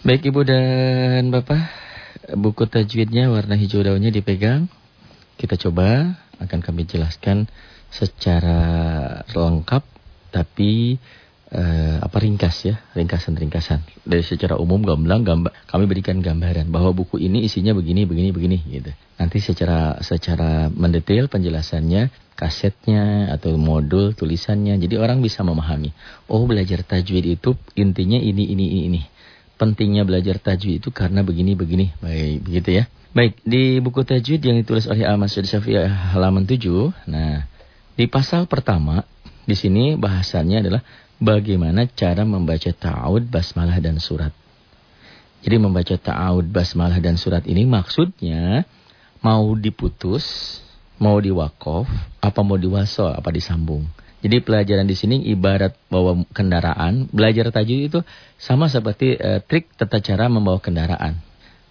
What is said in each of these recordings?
Baik Ibu dan Bapak, buku tajwidnya warna hijau daunnya dipegang. Kita coba akan kami jelaskan secara lengkap tapi uh, apa ringkas ya, ringkasan-ringkasan. Dari secara umum gamblang gambar kami berikan gambaran bahwa buku ini isinya begini begini begini gitu. Nanti secara secara mendetail penjelasannya, kasetnya atau modul tulisannya. Jadi orang bisa memahami. Oh, belajar tajwid itu intinya ini ini ini ini. Pentingnya belajar tajwid itu karena begini begini. Baik, begitu ya. Baik, di buku tajwid yang ditulis oleh Ahmad Syafi'i halaman 7. Nah, di pasal pertama di sini bahasannya adalah bagaimana cara membaca ta'awud, basmalah dan surat. Jadi membaca ta'awud, basmalah dan surat ini maksudnya mau diputus, mau diwakaf, apa mau diwasol, apa disambung. Jadi pelajaran di sini ibarat bawa kendaraan, belajar tajwid itu sama seperti uh, trik tata cara membawa kendaraan.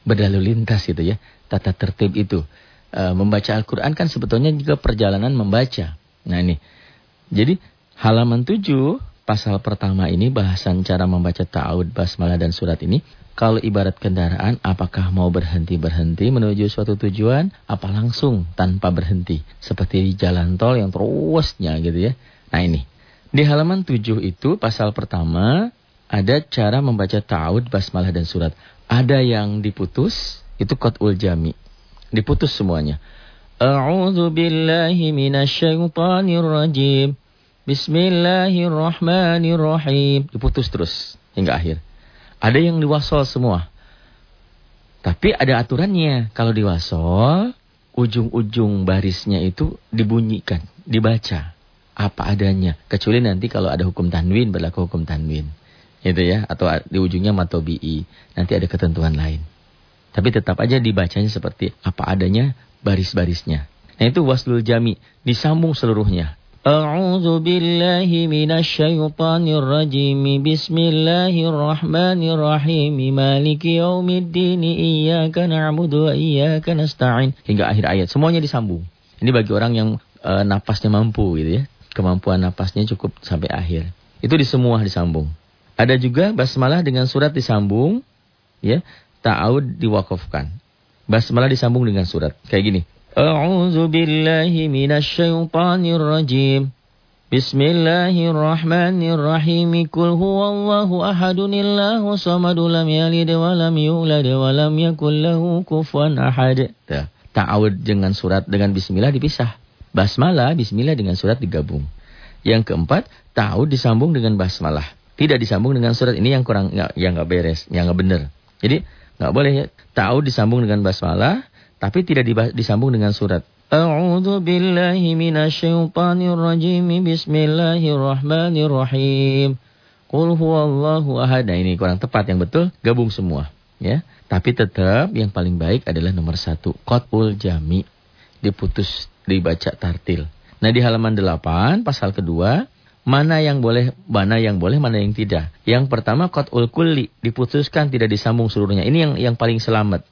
Berlalu lintas gitu ya, tata tertib itu. Uh, membaca Al-Quran kan sebetulnya juga perjalanan membaca. Nah ini, jadi halaman 7 pasal pertama ini bahasan cara membaca ta'awud, basmalah dan surat ini. Kalau ibarat kendaraan, apakah mau berhenti-berhenti menuju suatu tujuan, apa langsung tanpa berhenti. Seperti di jalan tol yang terusnya gitu ya. Nah ini, di halaman 7 itu pasal pertama ada cara membaca ta'awud, basmalah dan surat. Ada yang diputus, itu qat'ul jami. Diputus semuanya. A'udzu billahi minasyaitonir rajim. Bismillahirrahmanirrahim. Diputus terus hingga akhir. Ada yang diwasol semua. Tapi ada aturannya. Kalau diwasol, ujung-ujung barisnya itu dibunyikan, dibaca apa adanya. Kecuali nanti kalau ada hukum tanwin, berlaku hukum tanwin. Gitu ya, atau di ujungnya matobi'i. Nanti ada ketentuan lain. Tapi tetap aja dibacanya seperti apa adanya baris-barisnya. Nah itu waslul jami, disambung seluruhnya. A'udzu billahi minasyaitonir rajim. Bismillahirrahmanirrahim. Maliki yaumiddin. Iyyaka na'budu wa iyyaka nasta'in. Hingga akhir ayat semuanya disambung. Ini bagi orang yang e, napasnya mampu gitu ya kemampuan napasnya cukup sampai akhir. Itu di semua disambung. Ada juga basmalah dengan surat disambung, ya, ta'awud diwakafkan. Basmalah disambung dengan surat. Kayak gini. A'udzu billahi minasyaitonir rajim. Bismillahirrahmanirrahim. Kul huwallahu ahadunillahu samadu lam yalid wa lam yulad wa lam yakul lahu kufuwan ahad. Ta'awud dengan surat dengan bismillah dipisah. Basmalah, bismillah dengan surat digabung. Yang keempat, ta'awud disambung dengan basmalah. Tidak disambung dengan surat ini yang kurang yang nggak beres, yang nggak benar. Jadi nggak boleh ya. Ta'awud disambung dengan basmalah, tapi tidak disambung dengan surat. A'udzu billahi minasyaitonir rajim. Bismillahirrahmanirrahim. Qul huwallahu ahad. Nah, ini kurang tepat yang betul gabung semua, ya. Tapi tetap yang paling baik adalah nomor satu. Qat'ul jami. Diputus, dibaca tartil. Nah, di halaman 8 pasal kedua mana yang boleh, mana yang boleh, mana yang tidak. Yang pertama qat'ul kulli, diputuskan tidak disambung seluruhnya. Ini yang yang paling selamat.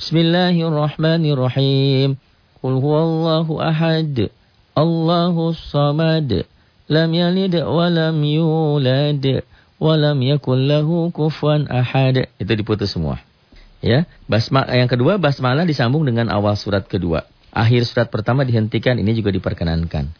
Bismillahirrahmanirrahim. Qul huwallahu ahad. Allahus samad. Lam yalid wa lam yulad wa lam yakul lahu kufuwan ahad. Itu diputus semua. Ya, basma yang kedua basmalah disambung dengan awal surat kedua. Akhir surat pertama dihentikan, ini juga diperkenankan.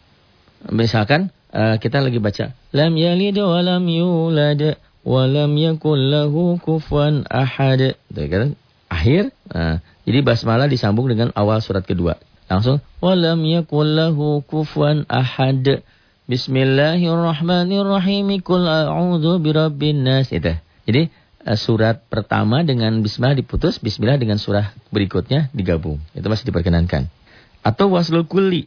Misalkan uh, kita lagi baca lam yalid wa lam yulad wa lam yakul lahu kufuwan ahad. Itu kan akhir. Nah, jadi basmalah disambung dengan awal surat kedua. Langsung walam yakullahu kufuwan ahad. Bismillahirrahmanirrahim. Qul a'udzu birabbin nas. Itu. Jadi eh, surat pertama dengan bismillah diputus, bismillah dengan surah berikutnya digabung. Itu masih diperkenankan. Atau waslul kulli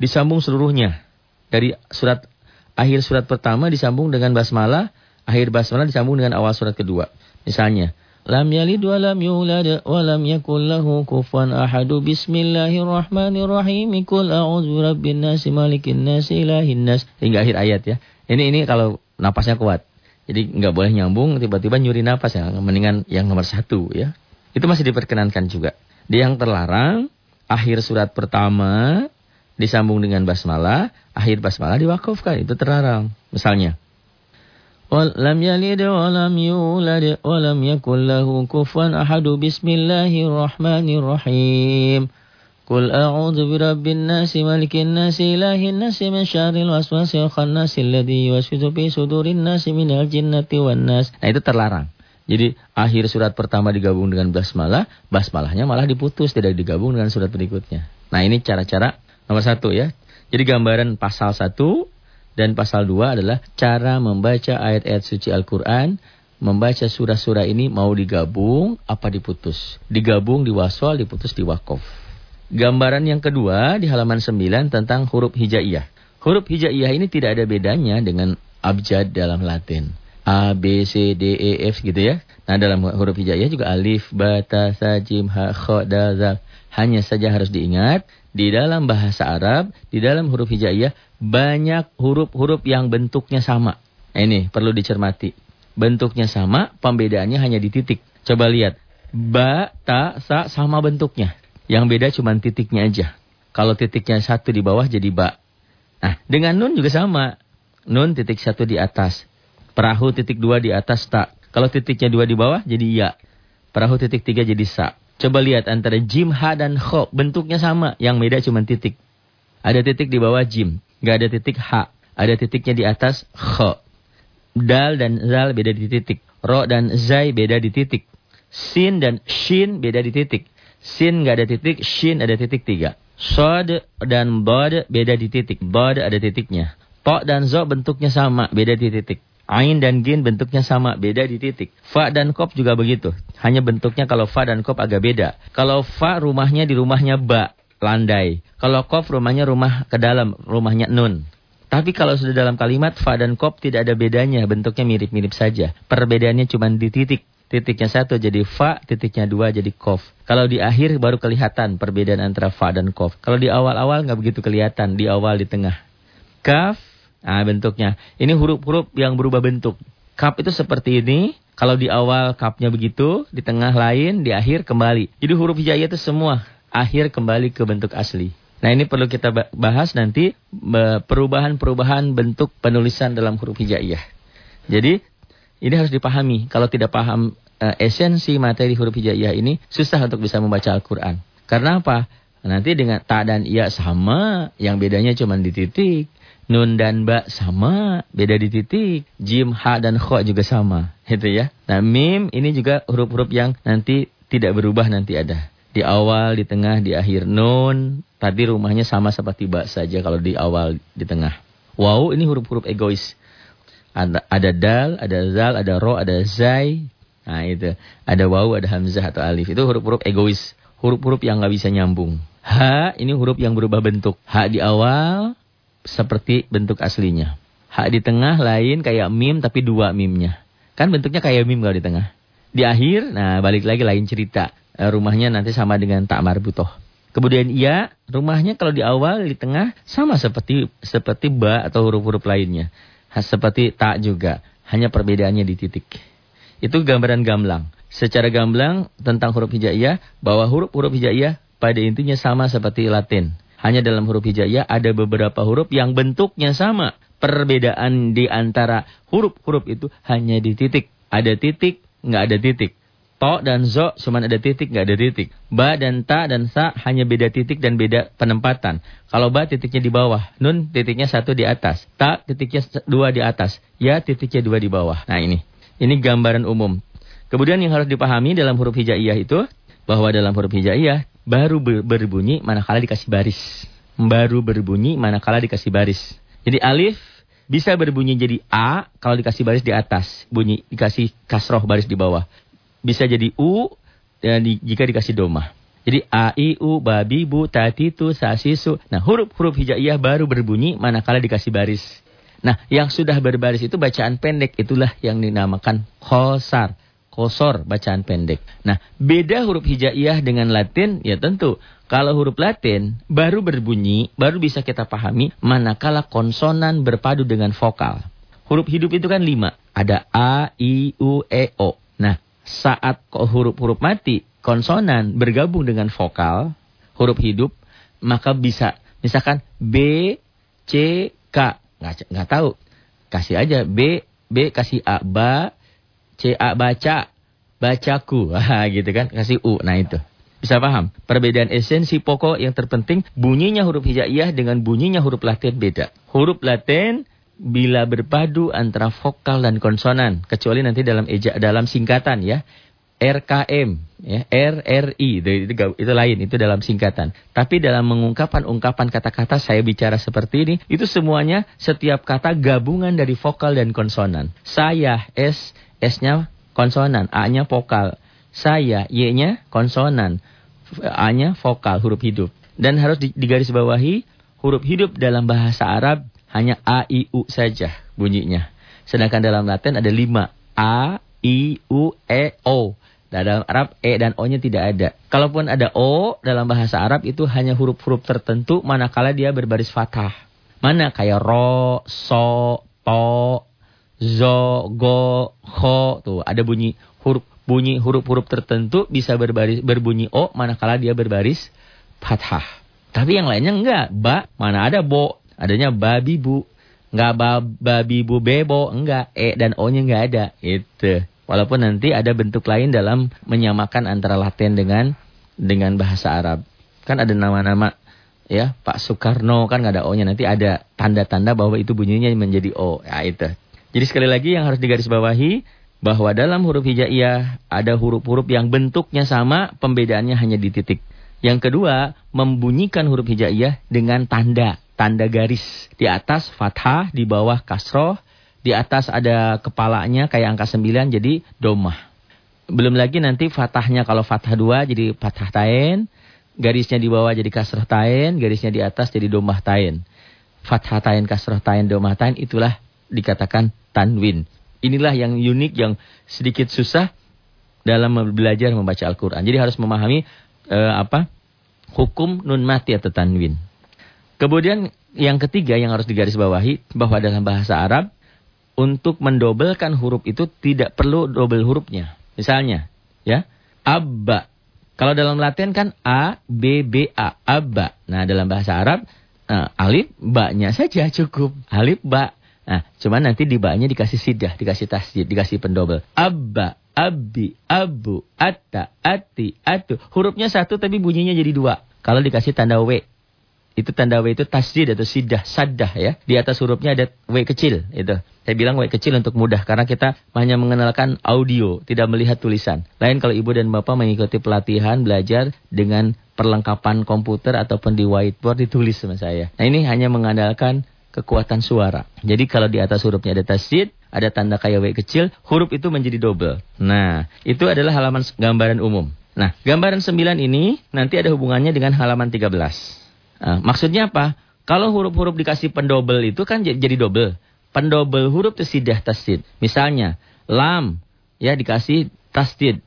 disambung seluruhnya. Dari surat akhir surat pertama disambung dengan basmalah, akhir basmalah disambung dengan awal surat kedua. Misalnya, Lam yalid wa lam yulad wa lam yakul lahu kufuwan ahad. Bismillahirrahmanirrahim. Qul a'udzu birabbin nas malikin nas ilahin nas. Hingga akhir ayat ya. Ini ini kalau napasnya kuat. Jadi nggak boleh nyambung tiba-tiba nyuri napas ya. Mendingan yang nomor satu ya. Itu masih diperkenankan juga. Di yang terlarang akhir surat pertama disambung dengan basmalah, akhir basmalah diwakafkan. Itu terlarang. Misalnya ولم يلد ولم يولد ولم يكن له كفوا أحد بسم الله الرحمن الرحيم قل أعوذ برب الناس ملك الناس إله الناس من شر الوسواس الخناس الذي يوسوس في صدور الناس من الجنة والناس Nah itu terlarang. Jadi akhir surat pertama digabung dengan basmalah, basmalahnya malah diputus, tidak digabung dengan surat berikutnya. Nah ini cara-cara nomor satu ya. Jadi gambaran pasal satu dan pasal 2 adalah cara membaca ayat-ayat suci Al-Quran. Membaca surah-surah ini mau digabung apa diputus. Digabung di waswal, diputus di wakof. Gambaran yang kedua di halaman 9 tentang huruf hijaiyah. Huruf hijaiyah ini tidak ada bedanya dengan abjad dalam Latin. A, B, C, D, E, F gitu ya. Nah dalam huruf hijaiyah juga alif, ba, ta, sa, jim, ha, kho, da, zal. Hanya saja harus diingat di dalam bahasa Arab, di dalam huruf hijaiyah, banyak huruf-huruf yang bentuknya sama. Ini perlu dicermati. Bentuknya sama, pembedaannya hanya di titik. Coba lihat. Ba, ta, sa sama bentuknya. Yang beda cuma titiknya aja. Kalau titiknya satu di bawah jadi ba. Nah, dengan nun juga sama. Nun titik satu di atas. Perahu titik dua di atas tak. Kalau titiknya dua di bawah jadi ya. Perahu titik tiga jadi sa. Coba lihat antara jim, ha, dan kho. Bentuknya sama. Yang beda cuma titik. Ada titik di bawah jim. Gak ada titik ha. Ada titiknya di atas kho. Dal dan zal beda di titik. Ro dan zai beda di titik. Sin dan shin beda di titik. Sin gak ada titik, shin ada titik tiga. Sod dan bod beda di titik. Bod ada titiknya. To dan zo bentuknya sama, beda di titik. Ain dan gin bentuknya sama, beda di titik. Fa dan kop juga begitu. Hanya bentuknya kalau fa dan kop agak beda. Kalau fa rumahnya di rumahnya ba, landai. Kalau kop rumahnya rumah ke dalam, rumahnya nun. Tapi kalau sudah dalam kalimat fa dan kop tidak ada bedanya, bentuknya mirip-mirip saja. Perbedaannya cuma di titik. Titiknya satu jadi fa, titiknya dua jadi kof. Kalau di akhir baru kelihatan perbedaan antara fa dan kof. Kalau di awal-awal nggak begitu kelihatan, di awal di tengah. Kaf, Nah, bentuknya. Ini huruf-huruf yang berubah bentuk. Kap itu seperti ini. Kalau di awal kapnya begitu, di tengah lain, di akhir kembali. Jadi huruf hijaiyah itu semua akhir kembali ke bentuk asli. Nah ini perlu kita bahas nanti perubahan-perubahan bentuk penulisan dalam huruf hijaiyah. Jadi ini harus dipahami. Kalau tidak paham uh, esensi materi huruf hijaiyah ini susah untuk bisa membaca Al-Quran. Karena apa? Nanti dengan ta dan iya sama, yang bedanya cuma di titik. Nun dan ba sama, beda di titik. Jim, ha, dan kho juga sama. Itu ya. Nah, mim ini juga huruf-huruf yang nanti tidak berubah nanti ada. Di awal, di tengah, di akhir. Nun, tadi rumahnya sama seperti ba saja kalau di awal, di tengah. Wow, ini huruf-huruf egois. Ada, ada dal, ada zal, ada ro, ada zai. Nah itu. Ada waw, ada hamzah atau alif. Itu huruf-huruf egois. Huruf-huruf yang nggak bisa nyambung. Ha, ini huruf yang berubah bentuk. Ha di awal, seperti bentuk aslinya. Hak di tengah lain kayak mim tapi dua mimnya. Kan bentuknya kayak mim kalau di tengah. Di akhir, nah balik lagi lain cerita. Eh, rumahnya nanti sama dengan tak marbutoh. Kemudian iya, rumahnya kalau di awal, di tengah sama seperti seperti ba atau huruf-huruf lainnya. Seperti tak juga, hanya perbedaannya di titik. Itu gambaran gamblang. Secara gamblang tentang huruf hijaiyah, bahwa huruf-huruf hijaiyah pada intinya sama seperti Latin. Hanya dalam huruf hijaiyah ada beberapa huruf yang bentuknya sama. Perbedaan di antara huruf-huruf itu hanya di titik. Ada titik, nggak ada titik. To dan zo cuma ada titik, nggak ada titik. Ba dan ta dan sa hanya beda titik dan beda penempatan. Kalau ba titiknya di bawah, nun titiknya satu di atas, ta titiknya dua di atas, ya titiknya dua di bawah. Nah ini, ini gambaran umum. Kemudian yang harus dipahami dalam huruf hijaiyah itu, bahwa dalam huruf hijaiyah baru berbunyi manakala dikasih baris. Baru berbunyi manakala dikasih baris. Jadi alif bisa berbunyi jadi A kalau dikasih baris di atas. Bunyi dikasih kasroh baris di bawah. Bisa jadi U dan di, jika dikasih doma. Jadi A, I, U, babi, bu, tati, tu, sasisu. Nah huruf-huruf hijaiyah baru berbunyi manakala dikasih baris. Nah yang sudah berbaris itu bacaan pendek. Itulah yang dinamakan khosar kosor bacaan pendek. Nah, beda huruf hijaiyah dengan Latin ya tentu kalau huruf Latin baru berbunyi, baru bisa kita pahami manakala konsonan berpadu dengan vokal. Huruf hidup itu kan lima. Ada A, I, U, E, O. Nah, saat huruf-huruf mati, konsonan bergabung dengan vokal, huruf hidup, maka bisa, misalkan B, C, K. Nggak, nggak tahu. Kasih aja B, B kasih A. Ba, C, A, baca. Bacaku. gitu kan. Kasih U. Nah itu. Bisa paham? Perbedaan esensi pokok yang terpenting, bunyinya huruf hijaiyah dengan bunyinya huruf latin beda. Huruf latin bila berpadu antara vokal dan konsonan, kecuali nanti dalam eja, dalam singkatan ya. RKM, ya, RRI, itu, itu, itu lain, itu dalam singkatan. Tapi dalam mengungkapkan ungkapan kata-kata saya bicara seperti ini, itu semuanya setiap kata gabungan dari vokal dan konsonan. Saya, S, S-nya konsonan, A-nya vokal. Saya, Y-nya konsonan, A-nya vokal, huruf hidup. Dan harus digarisbawahi, huruf hidup dalam bahasa Arab hanya A, I, U saja bunyinya. Sedangkan dalam Latin ada lima. A, I, U, E, O. Dalam Arab E dan O-nya tidak ada. Kalaupun ada O dalam bahasa Arab itu hanya huruf-huruf tertentu manakala dia berbaris fathah. Mana kayak ro, so, to, zo, go, ho tuh ada bunyi huruf bunyi huruf-huruf tertentu bisa berbaris berbunyi O manakala dia berbaris fathah. Tapi yang lainnya enggak. Ba mana ada bo, adanya babi bu. Enggak ba, babi bu bebo, enggak. E dan O-nya enggak ada. Itu. Walaupun nanti ada bentuk lain dalam menyamakan antara Latin dengan dengan bahasa Arab. Kan ada nama-nama ya Pak Soekarno kan nggak ada O-nya nanti ada tanda-tanda bahwa itu bunyinya menjadi O. Ya itu. Jadi sekali lagi yang harus digarisbawahi bahwa dalam huruf hijaiyah ada huruf-huruf yang bentuknya sama, pembedaannya hanya di titik. Yang kedua, membunyikan huruf hijaiyah dengan tanda, tanda garis. Di atas fathah, di bawah kasroh, di atas ada kepalanya kayak angka 9 jadi domah. Belum lagi nanti fathahnya kalau fathah 2 jadi fathah tain. Garisnya di bawah jadi kasrah tain. Garisnya di atas jadi domah tain. Fathah tain, kasrah tain, domah tain itulah dikatakan tanwin. Inilah yang unik, yang sedikit susah dalam belajar membaca Al-Quran. Jadi harus memahami uh, apa hukum nun mati atau tanwin. Kemudian yang ketiga yang harus digarisbawahi bahwa dalam bahasa Arab untuk mendobelkan huruf itu tidak perlu dobel hurufnya. Misalnya, ya, abba. Kalau dalam Latin kan A, B, B, A, abba. Nah, dalam bahasa Arab, uh, alif, ba-nya saja cukup. Alif, ba. Nah, cuman nanti di ba-nya dikasih sidah, dikasih tasjid, dikasih pendobel. Abba, abi, abu, atta, ati, atu. Hurufnya satu tapi bunyinya jadi dua. Kalau dikasih tanda W, itu tanda W itu tasjid atau sidah, sadah ya. Di atas hurufnya ada W kecil itu. Saya bilang W kecil untuk mudah karena kita hanya mengenalkan audio, tidak melihat tulisan. Lain kalau ibu dan bapak mengikuti pelatihan belajar dengan perlengkapan komputer ataupun di whiteboard ditulis sama saya. Nah ini hanya mengandalkan kekuatan suara. Jadi kalau di atas hurufnya ada tasjid, ada tanda kayak W kecil, huruf itu menjadi double. Nah, itu adalah halaman gambaran umum. Nah, gambaran 9 ini nanti ada hubungannya dengan halaman 13. Nah, maksudnya apa? Kalau huruf-huruf dikasih pendobel itu kan jadi double. Pendobel huruf itu sidah tasdid. Misalnya, lam ya dikasih tasdid.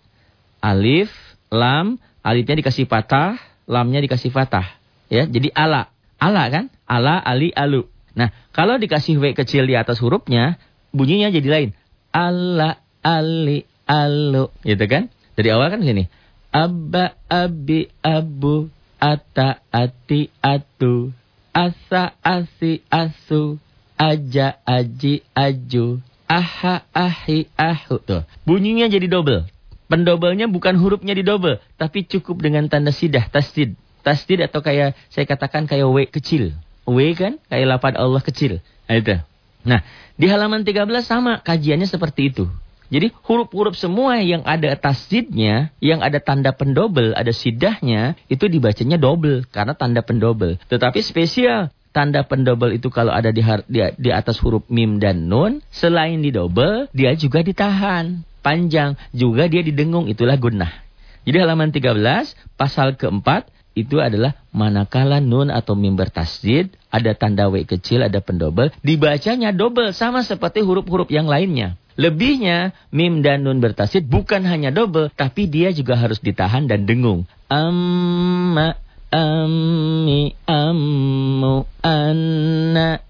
Alif, lam, alifnya dikasih patah, lamnya dikasih patah. Ya, jadi ala. Ala kan? Ala, ali, alu. Nah, kalau dikasih W kecil di atas hurufnya, bunyinya jadi lain. Ala, ali, alu. Gitu kan? Dari awal kan sini. Abba, abi, abu, ata ati atu asa asi asu aja aji aju aha ahi ahu tuh bunyinya jadi double pendobelnya bukan hurufnya di double tapi cukup dengan tanda sidah tasdid tasdid atau kayak saya katakan kayak w kecil w kan kayak lapan Allah kecil nah, itu nah di halaman 13 sama kajiannya seperti itu jadi huruf-huruf semua yang ada tasjidnya, yang ada tanda pendobel, ada sidahnya, itu dibacanya double karena tanda pendobel. Tetapi spesial tanda pendobel itu kalau ada di, di, di atas huruf mim dan nun, selain di double, dia juga ditahan. Panjang, juga dia didengung, itulah gunnah. Jadi halaman 13, pasal keempat, itu adalah manakala nun atau mim bertasjid, ada tanda W kecil, ada pendobel, dibacanya double sama seperti huruf-huruf yang lainnya. Lebihnya, mim dan nun bertasid bukan hanya double, tapi dia juga harus ditahan dan dengung. Amma, ammi, ammu, anna,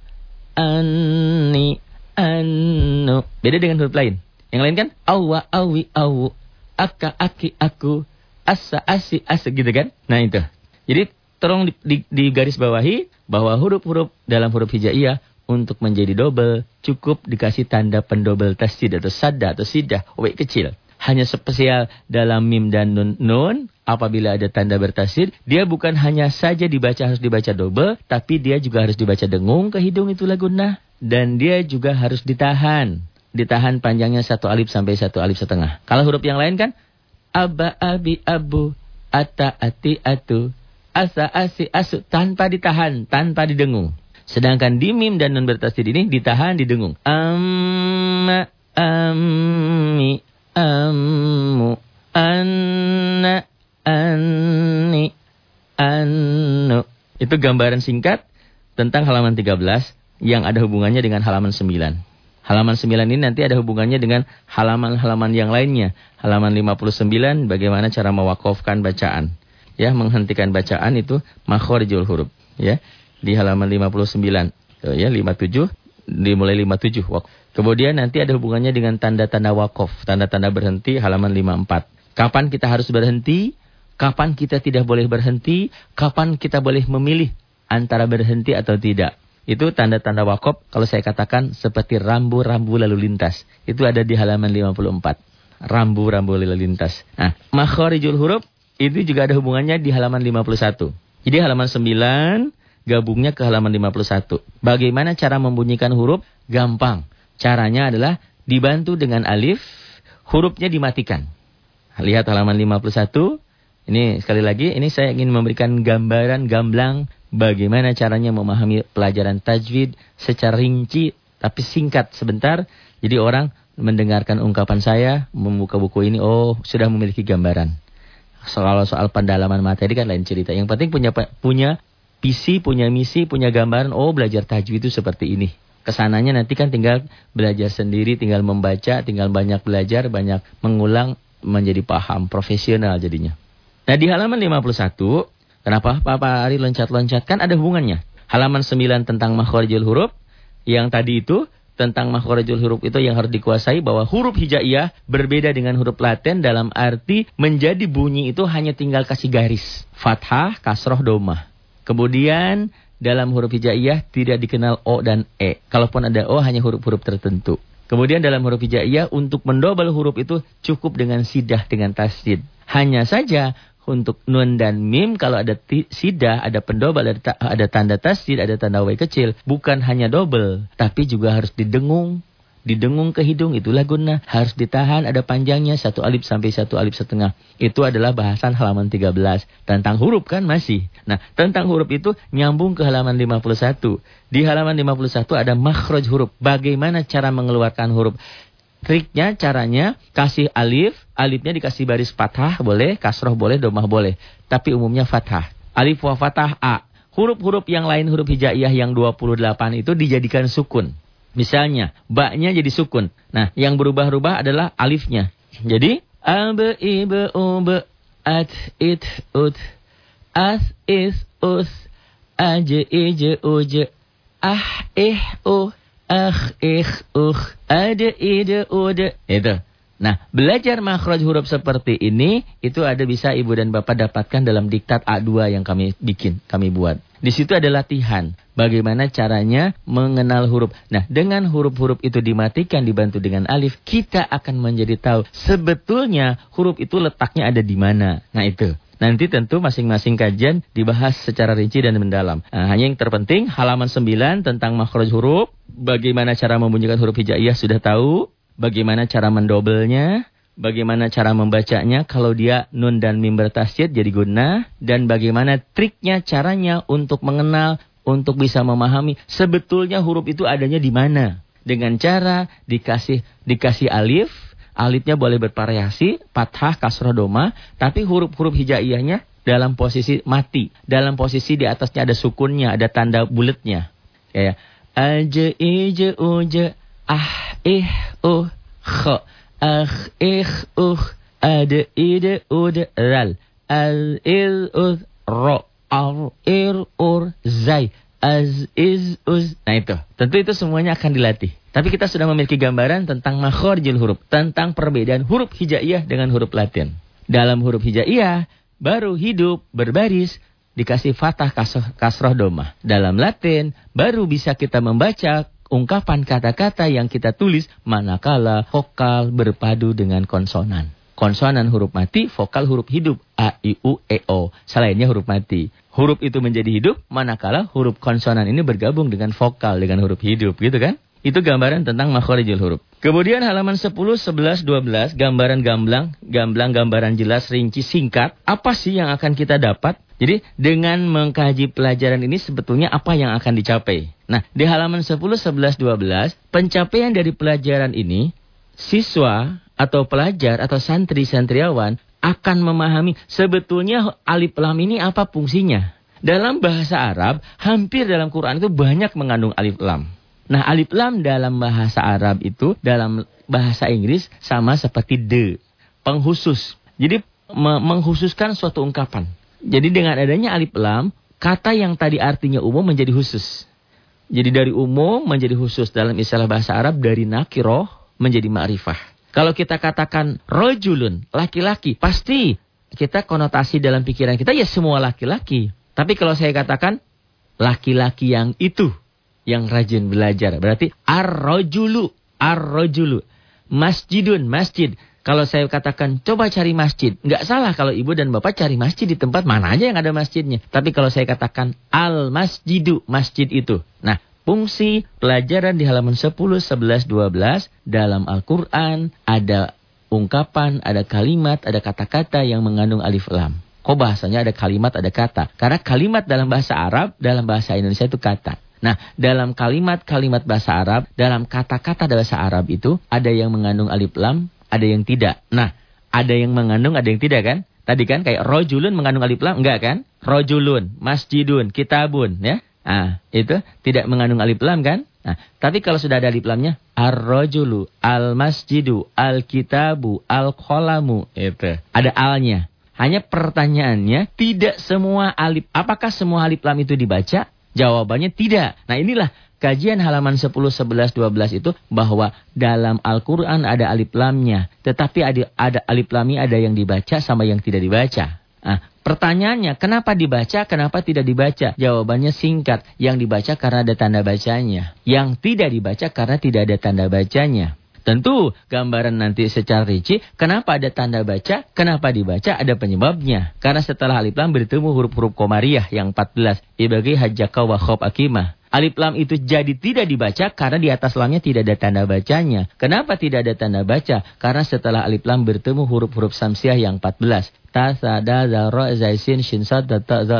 anni, annu. Beda dengan huruf lain. Yang lain kan? Awa, awi, awu, aka, aki, aku, asa, asi, asa gitu kan? Nah itu. Jadi tolong di, di, di garis bawahi bahwa huruf-huruf dalam huruf hijaiyah untuk menjadi double cukup dikasih tanda pendobel tasdid atau sadda atau sidah w kecil. Hanya spesial dalam mim dan nun, nun apabila ada tanda bertasir, dia bukan hanya saja dibaca harus dibaca double, tapi dia juga harus dibaca dengung ke hidung itu lagunah dan dia juga harus ditahan. Ditahan panjangnya satu alif sampai satu alif setengah. Kalau huruf yang lain kan aba abi abu ata ati atu asa asi asu tanpa ditahan, tanpa didengung. Sedangkan di mim dan nun bertasdid ini ditahan didengung. Amma ammi ammu anna anni annu. Itu gambaran singkat tentang halaman 13 yang ada hubungannya dengan halaman 9. Halaman 9 ini nanti ada hubungannya dengan halaman-halaman yang lainnya. Halaman 59 bagaimana cara mewakafkan bacaan. Ya, menghentikan bacaan itu makhorijul huruf, ya di halaman 59. Ya, 57 dimulai 57 wakaf. Kemudian nanti ada hubungannya dengan tanda-tanda wakaf, tanda-tanda berhenti halaman 54. Kapan kita harus berhenti? Kapan kita tidak boleh berhenti? Kapan kita boleh memilih antara berhenti atau tidak? Itu tanda-tanda wakaf kalau saya katakan seperti rambu-rambu lalu lintas. Itu ada di halaman 54. Rambu-rambu lalu lintas. Nah, makhorijul huruf itu juga ada hubungannya di halaman 51. Jadi halaman 9 gabungnya ke halaman 51. Bagaimana cara membunyikan huruf? Gampang. Caranya adalah dibantu dengan alif, hurufnya dimatikan. Lihat halaman 51. Ini sekali lagi, ini saya ingin memberikan gambaran gamblang bagaimana caranya memahami pelajaran tajwid secara rinci tapi singkat sebentar. Jadi orang mendengarkan ungkapan saya, membuka buku ini, oh sudah memiliki gambaran. Soal soal pendalaman materi kan lain cerita. Yang penting punya punya visi, punya misi, punya gambaran, oh belajar tajwid itu seperti ini. Ke sananya nanti kan tinggal belajar sendiri, tinggal membaca, tinggal banyak belajar, banyak mengulang, menjadi paham, profesional jadinya. Nah di halaman 51, kenapa Pak Ari loncat-loncat? Kan ada hubungannya. Halaman 9 tentang makhorijul huruf, yang tadi itu tentang makhorijul huruf itu yang harus dikuasai bahwa huruf hijaiyah berbeda dengan huruf laten dalam arti menjadi bunyi itu hanya tinggal kasih garis. Fathah, kasroh, domah. Kemudian dalam huruf hijaiyah tidak dikenal O dan E. Kalaupun ada O hanya huruf-huruf tertentu. Kemudian dalam huruf hijaiyah untuk mendobel huruf itu cukup dengan sidah dengan tasdid. Hanya saja untuk nun dan mim kalau ada sidah, ada pendobel, ada, ada tanda tasdid, ada tanda W kecil. Bukan hanya dobel, tapi juga harus didengung, didengung ke hidung itulah guna. Harus ditahan ada panjangnya satu alif sampai satu alif setengah. Itu adalah bahasan halaman 13 tentang huruf kan masih. Nah tentang huruf itu nyambung ke halaman 51 di halaman 51 ada makhraj huruf. Bagaimana cara mengeluarkan huruf triknya caranya kasih alif alifnya dikasih baris fathah boleh kasroh boleh domah boleh. Tapi umumnya fathah. Alif wa fathah a. Huruf-huruf yang lain huruf hijaiyah yang 28 itu dijadikan sukun. Misalnya, baknya jadi sukun. Nah, yang berubah-ubah adalah alifnya. Jadi, ab, ibe, ub, at, it, ut, as, is, us, aje, ije, uje, ah, eh, uh, ah, ih, uh, ade, ide, ude. Itu. Nah, belajar makhraj huruf seperti ini, itu ada bisa ibu dan bapak dapatkan dalam diktat A2 yang kami bikin, kami buat. Di situ ada latihan. Bagaimana caranya mengenal huruf. Nah, dengan huruf-huruf itu dimatikan dibantu dengan alif, kita akan menjadi tahu sebetulnya huruf itu letaknya ada di mana. Nah, itu. Nanti tentu masing-masing kajian dibahas secara rinci dan mendalam. Nah, hanya yang terpenting halaman 9 tentang makhraj huruf, bagaimana cara membunyikan huruf hijaiyah sudah tahu bagaimana cara mendobelnya, bagaimana cara membacanya kalau dia nun dan mim bertasydid jadi guna dan bagaimana triknya caranya untuk mengenal untuk bisa memahami sebetulnya huruf itu adanya di mana dengan cara dikasih dikasih alif alifnya boleh bervariasi fathah kasrah doma tapi huruf-huruf hijaiyahnya dalam posisi mati dalam posisi di atasnya ada sukunnya ada tanda bulatnya. Kayak aja ije uje ah ih uh kh akh ikh uh ada ide ud ral al il ud ro ar ir ur zai az iz uz. Nah itu. Tentu itu semuanya akan dilatih tapi kita sudah memiliki gambaran tentang makhorijul huruf tentang perbedaan huruf hijaiyah dengan huruf latin dalam huruf hijaiyah baru hidup berbaris dikasih fatah kasroh domah. Dalam Latin baru bisa kita membaca ungkapan kata-kata yang kita tulis manakala vokal berpadu dengan konsonan. Konsonan huruf mati, vokal huruf hidup. A, I, U, E, O. Selainnya huruf mati. Huruf itu menjadi hidup, manakala huruf konsonan ini bergabung dengan vokal, dengan huruf hidup. Gitu kan? Itu gambaran tentang makhorijul huruf. Kemudian halaman 10, 11, 12, gambaran gamblang, gamblang, gambaran jelas, rinci, singkat. Apa sih yang akan kita dapat? Jadi dengan mengkaji pelajaran ini sebetulnya apa yang akan dicapai? Nah, di halaman 10, 11, 12, pencapaian dari pelajaran ini, siswa atau pelajar atau santri-santriawan akan memahami sebetulnya alif lam ini apa fungsinya. Dalam bahasa Arab, hampir dalam Quran itu banyak mengandung alif lam. Nah, alif lam dalam bahasa Arab itu, dalam bahasa Inggris sama seperti the, penghusus. Jadi, menghususkan suatu ungkapan. Jadi dengan adanya alif lam, kata yang tadi artinya umum menjadi khusus. Jadi dari umum menjadi khusus dalam istilah bahasa Arab, dari nakiroh menjadi ma'rifah. Kalau kita katakan rojulun, laki-laki, pasti kita konotasi dalam pikiran kita ya semua laki-laki. Tapi kalau saya katakan laki-laki yang itu, yang rajin belajar, berarti ar-rojulu, ar-rojulu. Masjidun, masjid. Kalau saya katakan coba cari masjid, nggak salah kalau ibu dan bapak cari masjid di tempat mana aja yang ada masjidnya. Tapi kalau saya katakan al masjidu, masjid itu. Nah, fungsi pelajaran di halaman 10, 11, 12 dalam Al-Quran ada ungkapan, ada kalimat, ada kata-kata yang mengandung alif lam. Kok bahasanya ada kalimat, ada kata? Karena kalimat dalam bahasa Arab, dalam bahasa Indonesia itu kata. Nah, dalam kalimat-kalimat bahasa Arab, dalam kata-kata bahasa Arab itu, ada yang mengandung alif lam, ada yang tidak. Nah, ada yang mengandung, ada yang tidak kan? Tadi kan kayak rojulun mengandung alif lam, enggak kan? Rojulun, masjidun, kitabun, ya. Ah, itu tidak mengandung alif lam kan? Nah, tapi kalau sudah ada alif lamnya, ar-rajulu, al-masjidu, al-kitabu, al-qalamu, itu. Ada alnya. Hanya pertanyaannya, tidak semua alif, apakah semua alif lam itu dibaca? Jawabannya tidak. Nah, inilah kajian halaman 10, 11, 12 itu bahwa dalam Al-Qur'an ada alif lamnya, tetapi ada ada alif lamnya ada yang dibaca sama yang tidak dibaca. Nah, pertanyaannya, kenapa dibaca, kenapa tidak dibaca? Jawabannya singkat, yang dibaca karena ada tanda bacanya. Yang tidak dibaca karena tidak ada tanda bacanya. Tentu gambaran nanti secara rinci, kenapa ada tanda baca, kenapa dibaca, ada penyebabnya. Karena setelah alif lam bertemu huruf-huruf komariah yang 14. Ibagi hajjaka wa khob akimah. Alif lam itu jadi tidak dibaca karena di atas lamnya tidak ada tanda bacanya. Kenapa tidak ada tanda baca? Karena setelah alif lam bertemu huruf-huruf samsiah yang 14. Ta, sa, da, zaisin, shin, za,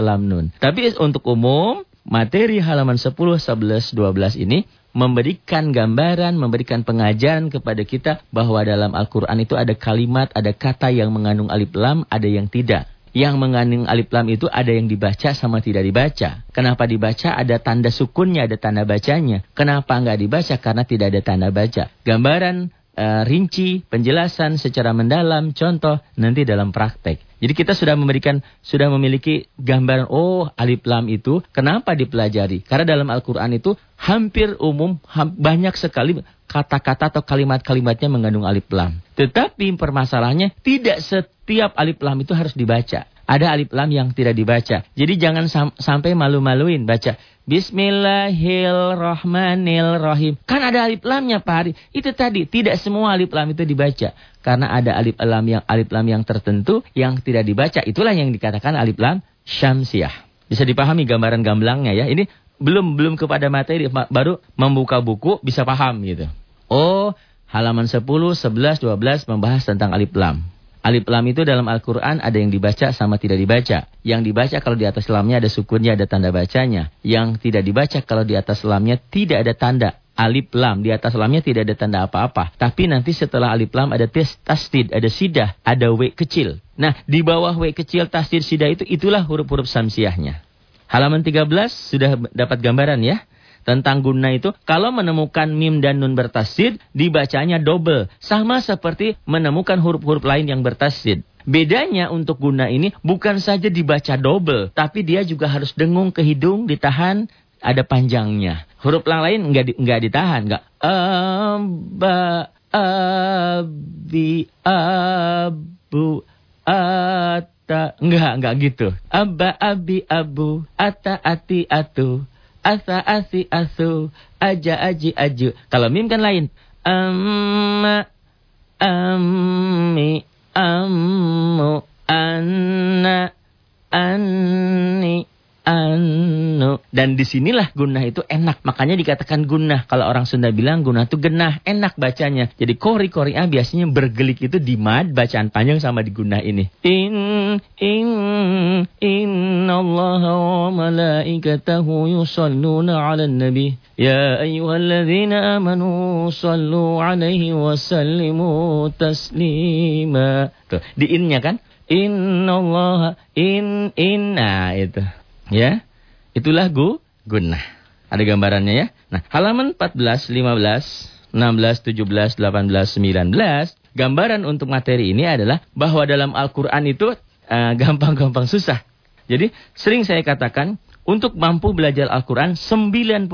lam, nun. Tapi untuk umum, materi halaman 10, 11, 12 ini memberikan gambaran, memberikan pengajaran kepada kita bahwa dalam Al-Quran itu ada kalimat, ada kata yang mengandung alif lam, ada yang tidak yang mengandung alif lam itu ada yang dibaca sama tidak dibaca. Kenapa dibaca? Ada tanda sukunnya, ada tanda bacanya. Kenapa nggak dibaca? Karena tidak ada tanda baca. Gambaran uh, rinci, penjelasan secara mendalam, contoh nanti dalam praktek. Jadi kita sudah memberikan, sudah memiliki gambaran, oh alif lam itu kenapa dipelajari? Karena dalam Al-Quran itu hampir umum, ham, banyak sekali kata-kata atau kalimat-kalimatnya mengandung alif lam. Tetapi permasalahannya tidak setiap alif lam itu harus dibaca. Ada alif lam yang tidak dibaca. Jadi jangan sam sampai malu-maluin baca. Bismillahirrahmanirrahim. Kan ada alif lamnya Pak Hari. Itu tadi, tidak semua alif lam itu dibaca. Karena ada alif lam yang alif lam yang tertentu yang tidak dibaca. Itulah yang dikatakan alif lam syamsiah. Bisa dipahami gambaran gamblangnya ya. Ini belum belum kepada materi, baru membuka buku bisa paham gitu. Oh, halaman 10, 11, 12 membahas tentang alif lam. Alif lam itu dalam Al-Quran ada yang dibaca sama tidak dibaca. Yang dibaca kalau di atas lamnya ada sukunnya, ada tanda bacanya. Yang tidak dibaca kalau di atas lamnya tidak ada tanda. Alif lam, di atas lamnya tidak ada tanda apa-apa. Tapi nanti setelah alif lam ada tes, tasdid, ada sidah, ada w kecil. Nah, di bawah w kecil tasdid sidah itu, itulah huruf-huruf samsiahnya. Halaman 13 sudah dapat gambaran ya tentang guna itu kalau menemukan mim dan nun bertasid dibacanya double sama seperti menemukan huruf-huruf lain yang bertasid Bedanya untuk guna ini bukan saja dibaca double, tapi dia juga harus dengung ke hidung, ditahan, ada panjangnya. Huruf yang lain enggak di, enggak ditahan, enggak amba abi abu at ata. Enggak, enggak gitu. Aba, abi, abu. Ata, ati, atu. Asa, asi, asu. Aja, aji, aju. Kalau mim kan lain. Amma, ammi, ammu, anna, anni anu. Dan di sinilah gunah itu enak. Makanya dikatakan gunah. Kalau orang Sunda bilang gunah itu genah. Enak bacanya. Jadi kori-kori ah biasanya bergelik itu di mad bacaan panjang sama di gunah ini. In, in, inna Allah wa malaikatahu yusalluna ala nabi. Ya ayyuhalladzina amanu sallu alaihi wa sallimu taslima. Tuh, di innya kan? Inna Allah in inna itu. Ya. Itulah gu gunnah. Ada gambarannya ya. Nah, halaman 14, 15, 16, 17, 18, 19. Gambaran untuk materi ini adalah bahwa dalam Al-Quran itu eh, gampang-gampang uh, susah. Jadi sering saya katakan untuk mampu belajar Al-Quran 95%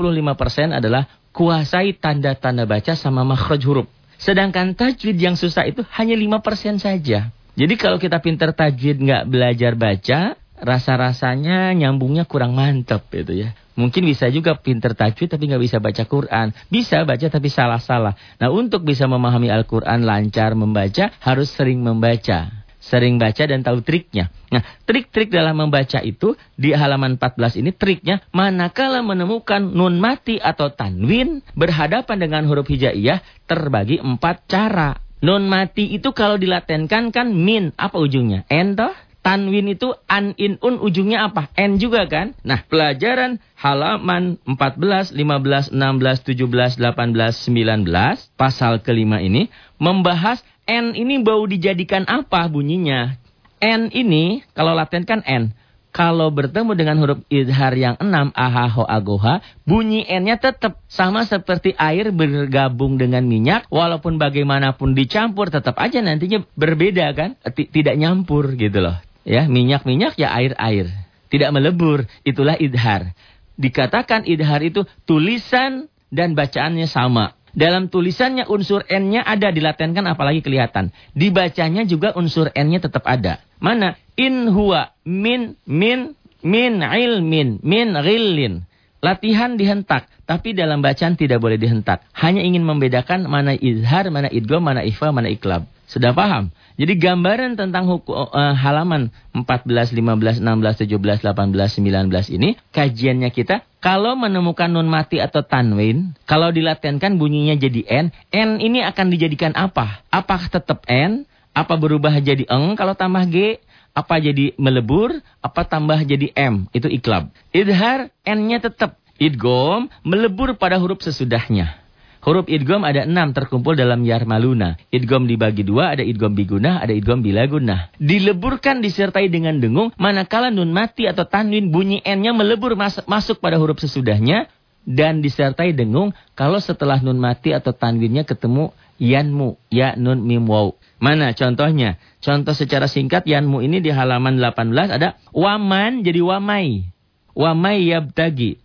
adalah kuasai tanda-tanda baca sama makhraj huruf. Sedangkan tajwid yang susah itu hanya 5% saja. Jadi kalau kita pintar tajwid nggak belajar baca, rasa-rasanya nyambungnya kurang mantep gitu ya. Mungkin bisa juga pintar tajwid tapi nggak bisa baca Quran. Bisa baca tapi salah-salah. Nah untuk bisa memahami Al-Quran lancar membaca harus sering membaca. Sering baca dan tahu triknya. Nah, trik-trik dalam membaca itu di halaman 14 ini triknya manakala menemukan nun mati atau tanwin berhadapan dengan huruf hijaiyah terbagi empat cara. Nun mati itu kalau dilatenkan kan min. Apa ujungnya? N? Tanwin itu an in un ujungnya apa? N juga kan? Nah, pelajaran halaman 14, 15, 16, 17, 18, 19 pasal kelima ini membahas N ini bau dijadikan apa bunyinya? N ini kalau laten kan N kalau bertemu dengan huruf idhar yang enam aha ho agoha, bunyi n-nya tetap sama seperti air bergabung dengan minyak, walaupun bagaimanapun dicampur tetap aja nantinya berbeda kan? T tidak nyampur gitu loh. Ya, minyak-minyak ya air-air. Tidak melebur, itulah idhar. Dikatakan idhar itu tulisan dan bacaannya sama. Dalam tulisannya unsur N-nya ada, dilatenkan apalagi kelihatan. Dibacanya juga unsur N-nya tetap ada. Mana? In huwa min min min ilmin min ghillin. Latihan dihentak, tapi dalam bacaan tidak boleh dihentak. Hanya ingin membedakan mana izhar, mana idgham, mana ikhfa, mana iklab. Sudah paham? Jadi gambaran tentang hukum, uh, eh, halaman 14, 15, 16, 17, 18, 19 ini kajiannya kita kalau menemukan nun mati atau tanwin, kalau dilatenkan bunyinya jadi n, n ini akan dijadikan apa? Apakah tetap n? Apa berubah jadi eng kalau tambah g? Apa jadi melebur? Apa tambah jadi m? Itu iklab. Idhar n-nya tetap. Idgom melebur pada huruf sesudahnya. Huruf idgom ada enam terkumpul dalam yarmaluna. Idgom dibagi dua, ada idgom bigunah, ada idgom bilagunah. Dileburkan disertai dengan dengung, manakala nun mati atau tanwin bunyi n-nya melebur mas masuk pada huruf sesudahnya, dan disertai dengung kalau setelah nun mati atau tanwinnya ketemu yanmu, ya nun mim waw. Mana contohnya? Contoh secara singkat yanmu ini di halaman 18 ada waman jadi wamai. Wamai yabtagi.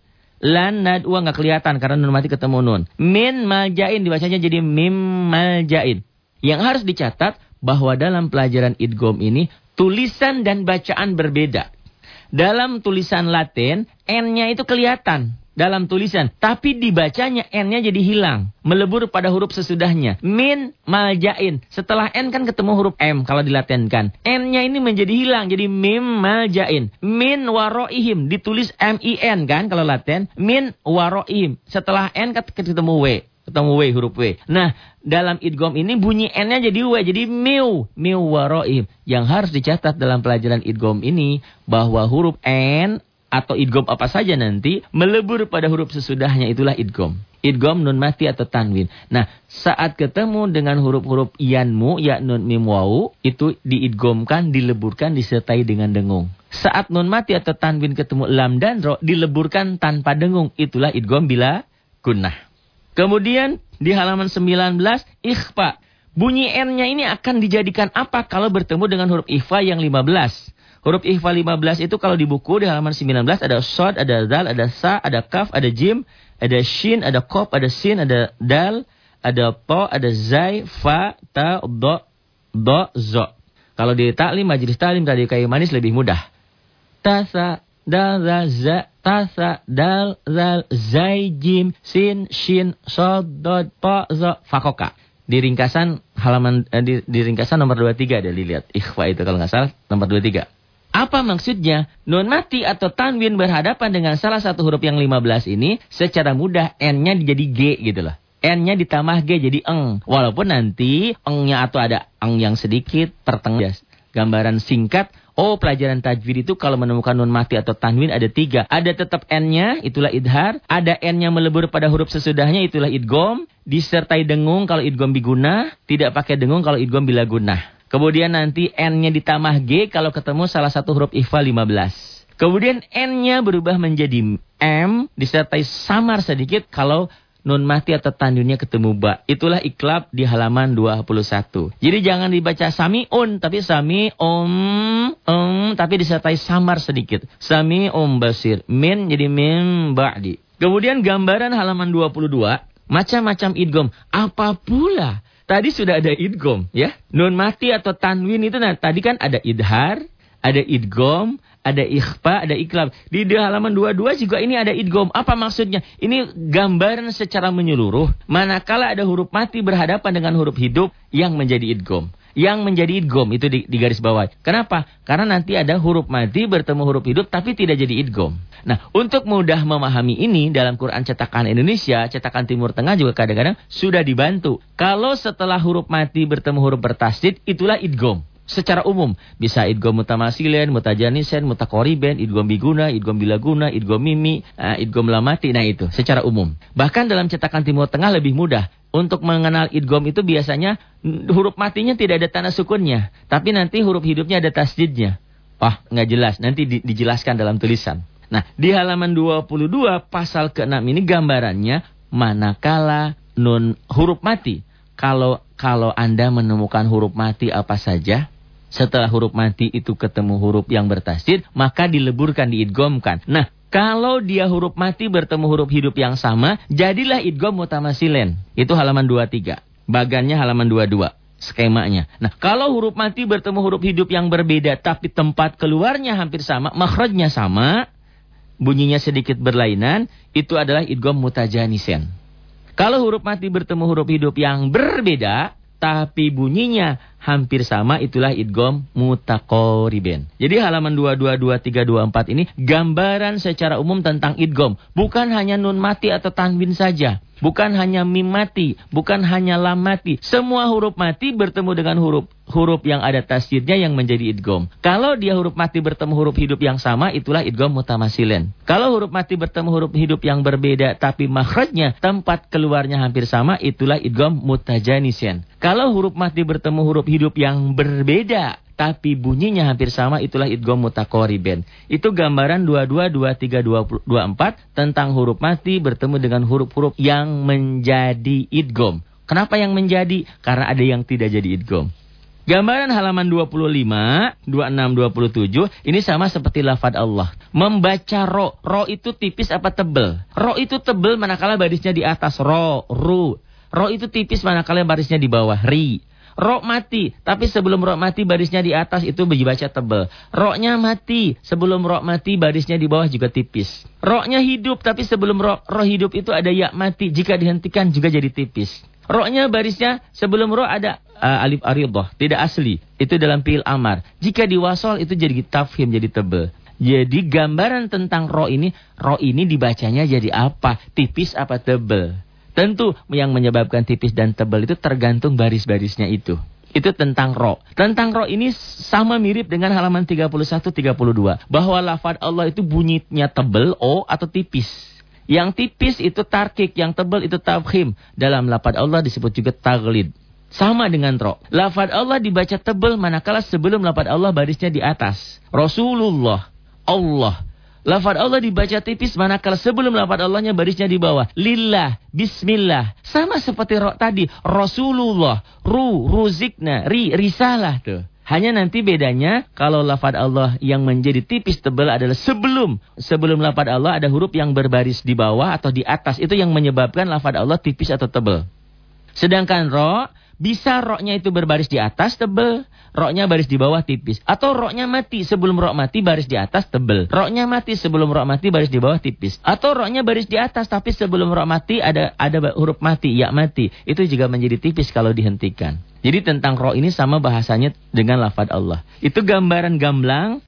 Lan nadwa nggak kelihatan karena nun mati ketemu nun. Min maljain dibacanya jadi mim maljain. Yang harus dicatat bahwa dalam pelajaran idgom ini tulisan dan bacaan berbeda. Dalam tulisan Latin, N-nya itu kelihatan dalam tulisan. Tapi dibacanya N-nya jadi hilang. Melebur pada huruf sesudahnya. Min maljain. Setelah N kan ketemu huruf M kalau dilatenkan. N-nya ini menjadi hilang. Jadi mim maljain. Min waroihim. Ditulis M-I-N kan kalau laten. Min waroihim. Setelah N ketemu W. Ketemu W huruf W. Nah dalam idgom ini bunyi N-nya jadi W. Jadi miu. Miu waroihim. Yang harus dicatat dalam pelajaran idgom ini. Bahwa huruf N atau idgom apa saja nanti melebur pada huruf sesudahnya itulah idgom. Idgom nun mati atau tanwin. Nah, saat ketemu dengan huruf-huruf yanmu, ya nun mim wau, itu diidgomkan, dileburkan disertai dengan dengung. Saat nun mati atau tanwin ketemu lam dan ro, dileburkan tanpa dengung. Itulah idgom bila gunnah. Kemudian di halaman 19, ikhfa. Bunyi N-nya ini akan dijadikan apa kalau bertemu dengan huruf ikhfa yang 15? Huruf ikhfa 15 itu kalau di buku di halaman 19 ada sod, ada dal, ada sa, ada kaf, ada jim, ada shin, ada kop, ada sin, ada dal, ada po, ada zai, fa, ta, do, do, zo. Kalau di taklim, majelis taklim, tadi kayu manis lebih mudah. Tasa, dal, zal, za, tasa, dal, zal, zai, jim, sin, shin, sod, dod, po, zo, fakoka. Di ringkasan halaman eh, di, di ringkasan nomor 23 ada dilihat. Ikhfa itu kalau nggak salah nomor 23. Apa maksudnya? Nun mati atau tanwin berhadapan dengan salah satu huruf yang 15 ini secara mudah n-nya jadi G gitu loh. N-nya ditambah G jadi eng. Walaupun nanti eng-nya atau ada eng yang sedikit pertengah. Gambaran singkat, oh pelajaran tajwid itu kalau menemukan nun mati atau tanwin ada tiga. Ada tetap N-nya, itulah idhar. Ada N-nya melebur pada huruf sesudahnya, itulah idgom. Disertai dengung kalau idgom biguna. Tidak pakai dengung kalau idgom bila guna. Kemudian nanti N-nya ditambah G kalau ketemu salah satu huruf ikhfa 15. Kemudian N-nya berubah menjadi M disertai samar sedikit kalau nun mati atau tandunnya ketemu ba. Itulah iklab di halaman 21. Jadi jangan dibaca samiun tapi sami om tapi disertai samar sedikit. Sami om basir. Min jadi min ba'di. Kemudian gambaran halaman 22 macam-macam idgom. Apa pula? Tadi sudah ada idgom ya. Nun mati atau tanwin itu nah tadi kan ada idhar, ada idgom, ada ikhfa, ada iklab. Di, di halaman 22 juga ini ada idgom. Apa maksudnya? Ini gambaran secara menyeluruh. Manakala ada huruf mati berhadapan dengan huruf hidup yang menjadi idgom. Yang menjadi idgom itu di, di garis bawah. Kenapa? Karena nanti ada huruf mati bertemu huruf hidup tapi tidak jadi idgom. Nah, untuk mudah memahami ini dalam Quran cetakan Indonesia, cetakan Timur Tengah juga kadang-kadang sudah dibantu. Kalau setelah huruf mati bertemu huruf bertasdid, itulah idgom secara umum. Bisa idgom mutamasilen, mutajanisen, mutakoriben, idgom biguna, idgom bilaguna, idgom mimi, uh, lamati. Nah itu secara umum. Bahkan dalam cetakan Timur Tengah lebih mudah. Untuk mengenal idgom itu biasanya huruf matinya tidak ada tanda sukunnya. Tapi nanti huruf hidupnya ada tasjidnya. Wah, nggak jelas. Nanti di, dijelaskan dalam tulisan. Nah, di halaman 22 pasal ke-6 ini gambarannya manakala nun huruf mati. Kalau kalau Anda menemukan huruf mati apa saja, setelah huruf mati itu ketemu huruf yang bertasdid, maka dileburkan, diidgomkan. Nah, kalau dia huruf mati bertemu huruf hidup yang sama, jadilah idgom mutamasilen. Itu halaman 23. Bagannya halaman 22 skemanya. Nah, kalau huruf mati bertemu huruf hidup yang berbeda tapi tempat keluarnya hampir sama, makhrajnya sama, bunyinya sedikit berlainan, itu adalah idgom mutajanisen. Kalau huruf mati bertemu huruf hidup yang berbeda, tapi bunyinya hampir sama itulah idgom mutakoriben. Jadi halaman 222324 ini gambaran secara umum tentang idgom, bukan hanya nun mati atau tanwin saja. Bukan hanya mim mati, bukan hanya lam mati. Semua huruf mati bertemu dengan huruf huruf yang ada tasjidnya yang menjadi idgom. Kalau dia huruf mati bertemu huruf hidup yang sama, itulah idgom mutamasilen. Kalau huruf mati bertemu huruf hidup yang berbeda, tapi makhrajnya tempat keluarnya hampir sama, itulah idgom mutajanisen. Kalau huruf mati bertemu huruf hidup yang berbeda, tapi bunyinya hampir sama itulah idgom mutakoriben. Itu gambaran 22, 23, 24 tentang huruf mati bertemu dengan huruf-huruf yang menjadi idgom. Kenapa yang menjadi? Karena ada yang tidak jadi idgom. Gambaran halaman 25, 26, 27 ini sama seperti lafad Allah. Membaca ro, ro itu tipis apa tebel? Ro itu tebel manakala barisnya di atas ro, ru. Ro itu tipis manakala barisnya di bawah ri. Rok mati, tapi sebelum rok mati barisnya di atas itu dibaca tebel. Roknya mati, sebelum rok mati barisnya di bawah juga tipis. Roknya hidup, tapi sebelum rok roh hidup itu ada ya mati, jika dihentikan juga jadi tipis. Roknya barisnya sebelum rok ada uh, alif aridah, tidak asli. Itu dalam pil amar. Jika diwasol itu jadi tafhim, jadi tebel. Jadi gambaran tentang roh ini, roh ini dibacanya jadi apa? Tipis apa tebel? Tentu yang menyebabkan tipis dan tebal itu tergantung baris-barisnya itu. Itu tentang roh. Tentang roh ini sama mirip dengan halaman 31-32. Bahwa lafad Allah itu bunyinya tebal, o atau tipis. Yang tipis itu tarkik, yang tebal itu tabkhim. Dalam lafad Allah disebut juga taglid. Sama dengan roh. Lafad Allah dibaca tebal manakala sebelum lafad Allah barisnya di atas. Rasulullah, Allah, Lafad Allah dibaca tipis manakala sebelum lafad Allahnya barisnya di bawah. Lillah, Bismillah. Sama seperti roh tadi. Rasulullah, Ru, Ruzikna, Ri, Risalah tuh. Hanya nanti bedanya kalau lafad Allah yang menjadi tipis tebal adalah sebelum sebelum lafad Allah ada huruf yang berbaris di bawah atau di atas itu yang menyebabkan lafad Allah tipis atau tebal. Sedangkan roh Bisa roknya itu berbaris di atas tebel, roknya baris di bawah tipis. Atau roknya mati sebelum rok mati baris di atas tebel. Roknya mati sebelum rok mati baris di bawah tipis. Atau roknya baris di atas tapi sebelum rok mati ada ada huruf mati, ya mati. Itu juga menjadi tipis kalau dihentikan. Jadi tentang roh ini sama bahasanya dengan lafad Allah. Itu gambaran gamblang